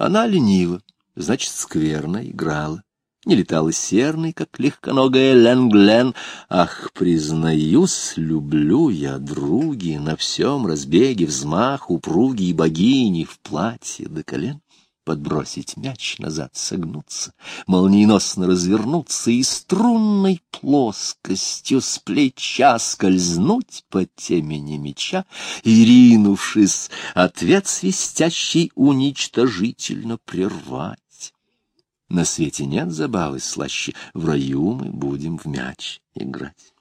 Она ленива, значит, скверно играла. Не летала серной, как легконогая Ленглен. Ах, признаюсь, люблю я други на всем разбеге взмах упруги и богини в платье до колен подбросить мяч, назад согнуться, молниеносно развернуться и струнной плоскостью с плеча скользнуть по темени меча и, ринувшись, ответ свистящий уничтожительно прервать. На свете нет забавы слаще, в раю мы будем в мяч играть.